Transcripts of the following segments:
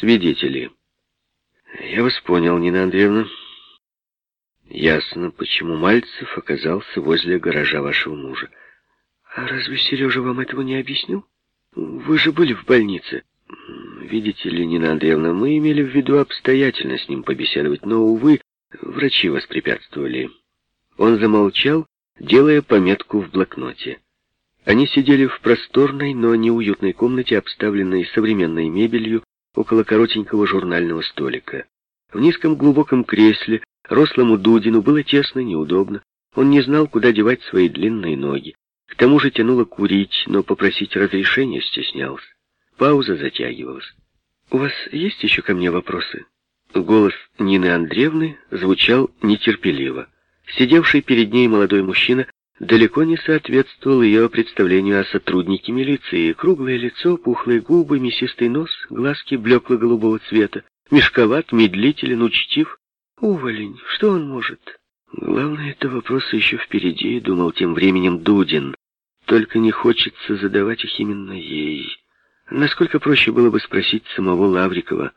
свидетели. Я вас понял, Нина Андреевна. Ясно, почему Мальцев оказался возле гаража вашего мужа. А разве Сережа вам этого не объяснил? Вы же были в больнице. Видите ли, Нина Андреевна, мы имели в виду обстоятельно с ним побеседовать, но, увы, врачи воспрепятствовали. Он замолчал, делая пометку в блокноте. Они сидели в просторной, но неуютной комнате, обставленной современной мебелью, около коротенького журнального столика. В низком глубоком кресле рослому Дудину было тесно, неудобно. Он не знал, куда девать свои длинные ноги. К тому же тянуло курить, но попросить разрешения стеснялся. Пауза затягивалась. «У вас есть еще ко мне вопросы?» Голос Нины Андреевны звучал нетерпеливо. Сидевший перед ней молодой мужчина далеко не соответствовал ее представлению о сотруднике милиции. Круглое лицо, пухлые губы, мясистый нос, глазки блекло-голубого цвета. Мешковат, медлителен, учтив. Уволень, что он может? Главное, это вопросы еще впереди, думал тем временем Дудин. Только не хочется задавать их именно ей. Насколько проще было бы спросить самого Лаврикова.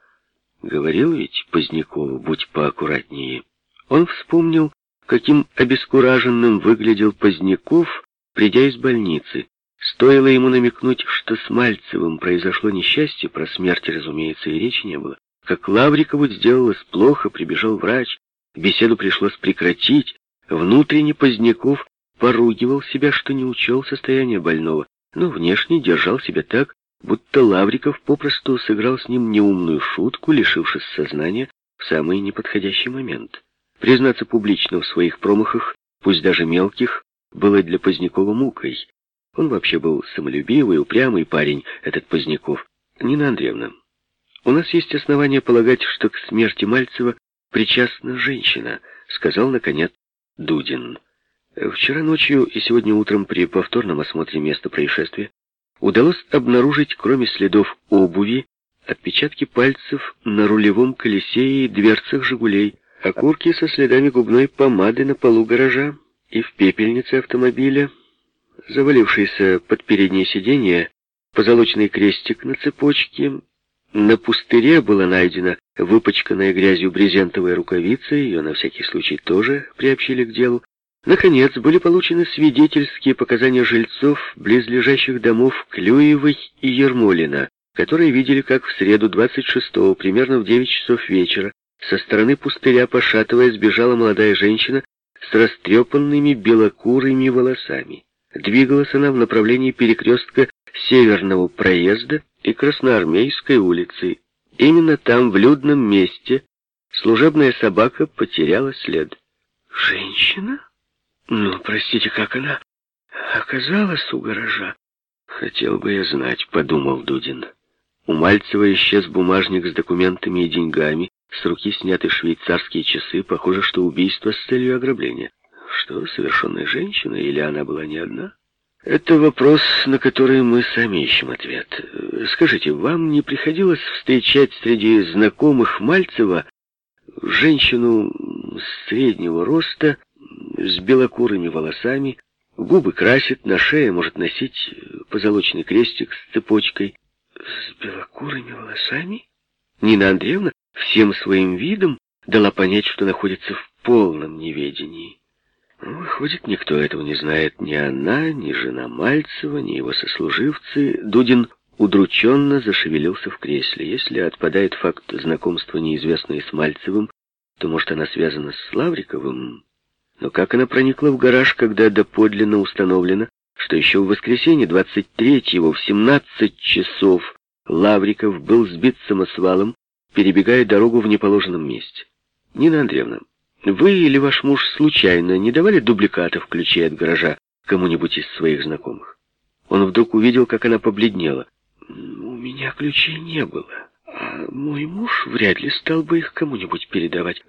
Говорил ведь Позднякову, будь поаккуратнее. Он вспомнил, каким обескураженным выглядел Поздняков, придя из больницы. Стоило ему намекнуть, что с Мальцевым произошло несчастье, про смерть, разумеется, и речи не было, как Лаврикову сделалось плохо, прибежал врач, беседу пришлось прекратить, внутренне Поздняков поругивал себя, что не учел состояние больного, но внешне держал себя так, будто Лавриков попросту сыграл с ним неумную шутку, лишившись сознания в самый неподходящий момент. Признаться публично в своих промахах, пусть даже мелких, было для Позднякова мукой. Он вообще был самолюбивый, упрямый парень, этот Поздняков. Нина Андреевна, у нас есть основания полагать, что к смерти Мальцева причастна женщина, сказал, наконец, Дудин. Вчера ночью и сегодня утром при повторном осмотре места происшествия удалось обнаружить, кроме следов обуви, отпечатки пальцев на рулевом колесе и дверцах «Жигулей», окурки со следами губной помады на полу гаража и в пепельнице автомобиля, завалившийся под переднее сиденье, позолоченный крестик на цепочке. На пустыре была найдена выпачканная грязью брезентовая рукавица, ее на всякий случай тоже приобщили к делу. Наконец, были получены свидетельские показания жильцов близлежащих домов Клюевой и Ермолина, которые видели, как в среду 26-го, примерно в 9 часов вечера, со стороны пустыря, пошатывая, сбежала молодая женщина с растрепанными белокурыми волосами. Двигалась она в направлении перекрестка Северного проезда и Красноармейской улицы. Именно там, в людном месте, служебная собака потеряла след. «Женщина? Ну, простите, как она оказалась у гаража?» «Хотел бы я знать», — подумал Дудин. У Мальцева исчез бумажник с документами и деньгами, с руки сняты швейцарские часы. Похоже, что убийство с целью ограбления. Что, совершенная женщина или она была не одна? Это вопрос, на который мы сами ищем ответ. Скажите, вам не приходилось встречать среди знакомых Мальцева женщину среднего роста, с белокурыми волосами, губы красит, на шее может носить позолоченный крестик с цепочкой. С белокурыми волосами? Нина Андреевна всем своим видом дала понять, что находится в полном неведении. Ну, выходит, никто этого не знает, ни она, ни жена Мальцева, ни его сослуживцы. Дудин удрученно зашевелился в кресле. Если отпадает факт знакомства неизвестной с Мальцевым, то, может, она связана с Лавриковым? Но как она проникла в гараж, когда доподлинно установлено, что еще в воскресенье 23-го в 17 часов Лавриков был сбит самосвалом перебегая дорогу в неположенном месте. Нина Андреевна, вы или ваш муж случайно не давали дубликатов ключей от гаража кому-нибудь из своих знакомых? Он вдруг увидел, как она побледнела. У меня ключей не было. А мой муж вряд ли стал бы их кому-нибудь передавать.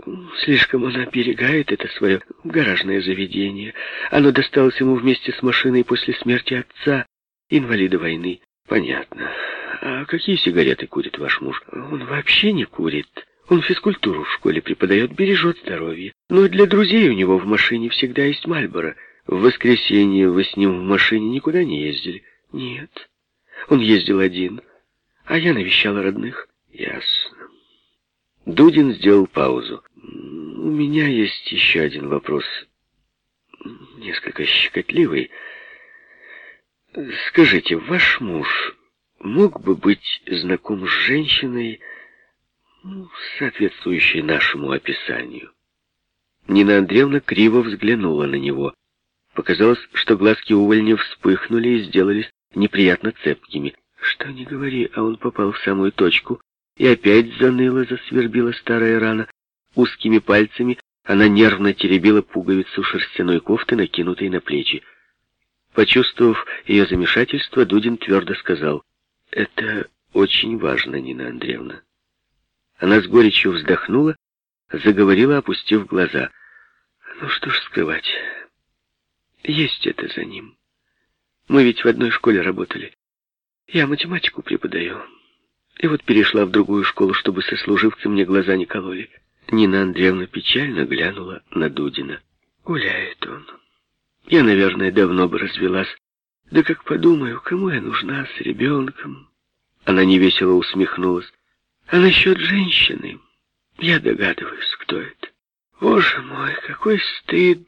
Слишком он оберегает это свое гаражное заведение. Оно досталось ему вместе с машиной после смерти отца, инвалида войны. Понятно. А какие сигареты курит ваш муж? Он вообще не курит. Он физкультуру в школе преподает, бережет здоровье. Но для друзей у него в машине всегда есть Мальборо. В воскресенье вы с ним в машине никуда не ездили? Нет. Он ездил один. А я навещала родных. Ясно. Дудин сделал паузу. У меня есть еще один вопрос. Несколько щекотливый. Скажите, ваш муж мог бы быть знаком с женщиной, ну, соответствующей нашему описанию? Нина Андреевна криво взглянула на него. Показалось, что глазки увольня вспыхнули и сделались неприятно цепкими. Что ни говори, а он попал в самую точку, и опять заныла, засвербила старая рана. Узкими пальцами она нервно теребила пуговицу шерстяной кофты, накинутой на плечи. Почувствовав ее замешательство, Дудин твердо сказал, «Это очень важно, Нина Андреевна». Она с горечью вздохнула, заговорила, опустив глаза. «Ну что ж скрывать, есть это за ним. Мы ведь в одной школе работали. Я математику преподаю. И вот перешла в другую школу, чтобы сослуживцы мне глаза не кололи». Нина Андреевна печально глянула на Дудина. «Гуляет он». Я, наверное, давно бы развелась. Да как подумаю, кому я нужна с ребенком? Она невесело усмехнулась. А насчет женщины, я догадываюсь, кто это. Боже мой, какой стыд!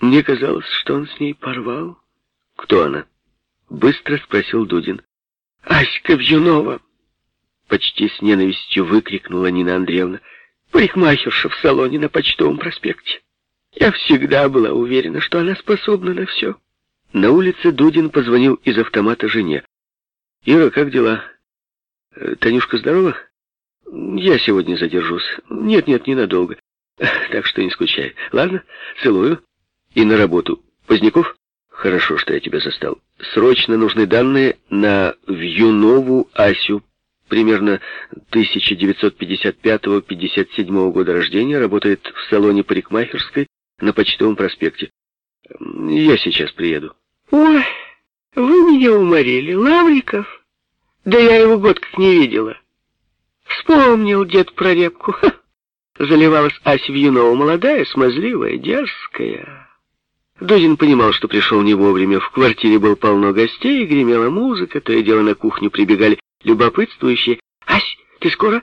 Мне казалось, что он с ней порвал. Кто она? Быстро спросил Дудин. Аська Вьюнова! Почти с ненавистью выкрикнула Нина Андреевна. Парикмахерша в салоне на Почтовом проспекте. Я всегда была уверена, что она способна на все. На улице Дудин позвонил из автомата жене. «Ира, как дела? Э, Танюшка здорова? Я сегодня задержусь. Нет-нет, ненадолго. Так что не скучай. Ладно, целую. И на работу. Поздняков? Хорошо, что я тебя застал. Срочно нужны данные на Вьюнову Асю. Примерно 1955-57 года рождения, работает в салоне парикмахерской на Почтовом проспекте. Я сейчас приеду. Ой, вы меня уморили, Лавриков. Да я его год как не видела. Вспомнил дед про репку. Ха. Заливалась Ася Вьюнова, молодая, смазливая, дерзкая. Дудин понимал, что пришел не вовремя. В квартире был полно гостей, гремела музыка, то и дело на кухню прибегали любопытствующие. «Ась, ты скоро?»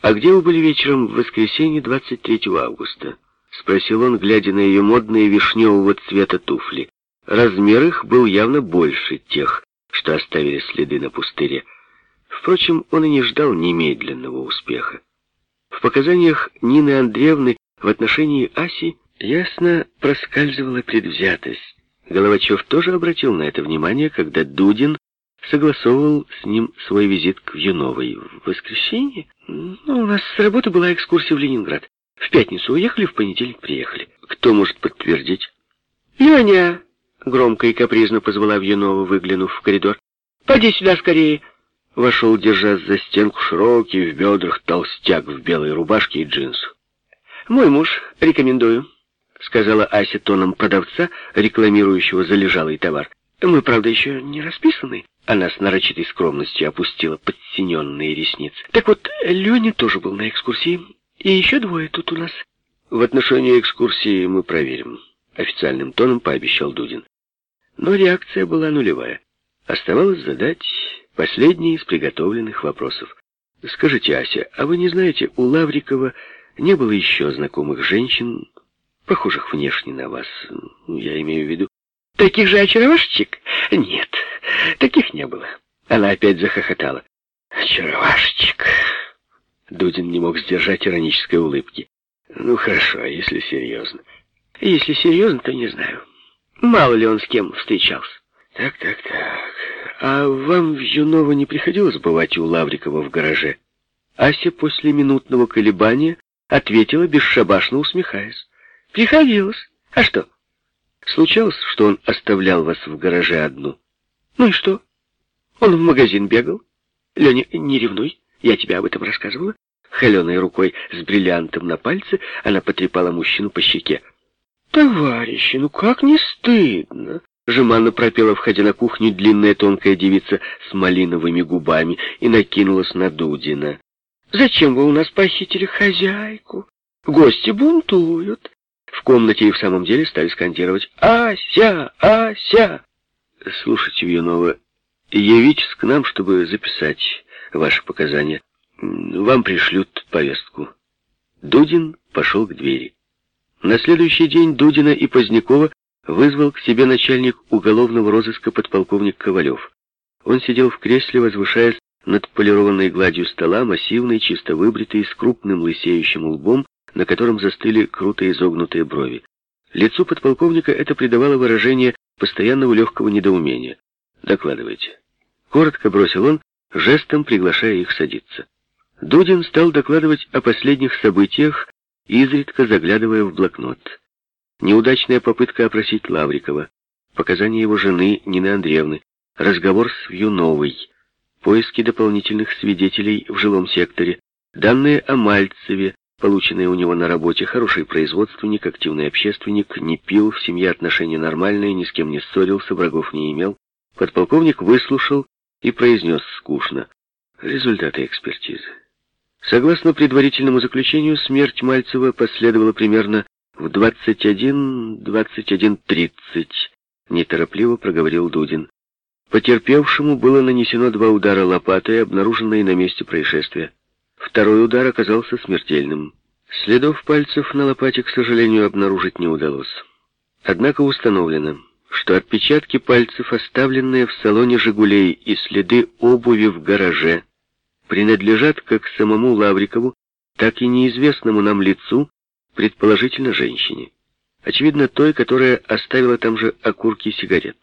«А где вы были вечером в воскресенье 23 августа?» — спросил он, глядя на ее модные вишневого цвета туфли. Размер их был явно больше тех, что оставили следы на пустыре. Впрочем, он и не ждал немедленного успеха. В показаниях Нины Андреевны в отношении Аси ясно проскальзывала предвзятость. Головачев тоже обратил на это внимание, когда Дудин согласовывал с ним свой визит к Юновой. В воскресенье? Ну, у нас с работы была экскурсия в Ленинград. В пятницу уехали, в понедельник приехали. Кто может подтвердить? Леня! Громко и капризно позвала Вьюнова, выглянув в коридор. Поди сюда скорее. Вошел, держась за стенку, широкий, в бедрах, толстяк в белой рубашке и джинсах. «Мой муж, рекомендую», — сказала Ася тоном продавца, рекламирующего залежалый товар. «Мы, правда, еще не расписаны». Она с нарочитой скромностью опустила подсиненные ресницы. «Так вот, Леня тоже был на экскурсии. И еще двое тут у нас. В отношении экскурсии мы проверим. Официальным тоном пообещал Дудин. Но реакция была нулевая. Оставалось задать последний из приготовленных вопросов. Скажите, Ася, а вы не знаете, у Лаврикова не было еще знакомых женщин, похожих внешне на вас? Ну, я имею в виду. Таких же очаровашечек? Нет, таких не было. Она опять захохотала. Очаровашечек. Дудин не мог сдержать иронической улыбки. «Ну хорошо, если серьезно?» «Если серьезно, то не знаю. Мало ли он с кем встречался». «Так, так, так. А вам в Юново не приходилось бывать у Лаврикова в гараже?» Ася после минутного колебания ответила, бесшабашно усмехаясь. «Приходилось. А что?» «Случалось, что он оставлял вас в гараже одну?» «Ну и что? Он в магазин бегал. Леня, не ревнуй, я тебе об этом рассказывала. Холеной рукой с бриллиантом на пальце она потрепала мужчину по щеке. «Товарищи, ну как не стыдно!» Жеманно пропела, входя на кухню, длинная тонкая девица с малиновыми губами и накинулась на Дудина. «Зачем вы у нас похитили хозяйку? Гости бунтуют!» В комнате и в самом деле стали скандировать «Ася! Ася!» «Слушайте, Вьюнова, явитесь к нам, чтобы записать ваши показания». Вам пришлют повестку». Дудин пошел к двери. На следующий день Дудина и Позднякова вызвал к себе начальник уголовного розыска подполковник Ковалев. Он сидел в кресле, возвышаясь над полированной гладью стола, массивный, чисто выбритый, с крупным лысеющим лбом, на котором застыли круто изогнутые брови. Лицу подполковника это придавало выражение постоянного легкого недоумения. «Докладывайте». Коротко бросил он, жестом приглашая их садиться. Дудин стал докладывать о последних событиях, изредка заглядывая в блокнот. Неудачная попытка опросить Лаврикова, показания его жены Нины Андреевны, разговор с Вьюновой, поиски дополнительных свидетелей в жилом секторе, данные о Мальцеве, полученные у него на работе, хороший производственник, активный общественник, не пил, в семье отношения нормальные, ни с кем не ссорился, врагов не имел. Подполковник выслушал и произнес скучно. Результаты экспертизы. Согласно предварительному заключению, смерть Мальцева последовала примерно в 21-21.30, неторопливо проговорил Дудин. Потерпевшему было нанесено два удара лопатой, обнаруженные на месте происшествия. Второй удар оказался смертельным. Следов пальцев на лопате, к сожалению, обнаружить не удалось. Однако установлено, что отпечатки пальцев, оставленные в салоне «Жигулей» и следы обуви в гараже, принадлежат как самому Лаврикову, так и неизвестному нам лицу, предположительно женщине. Очевидно, той, которая оставила там же окурки сигарет.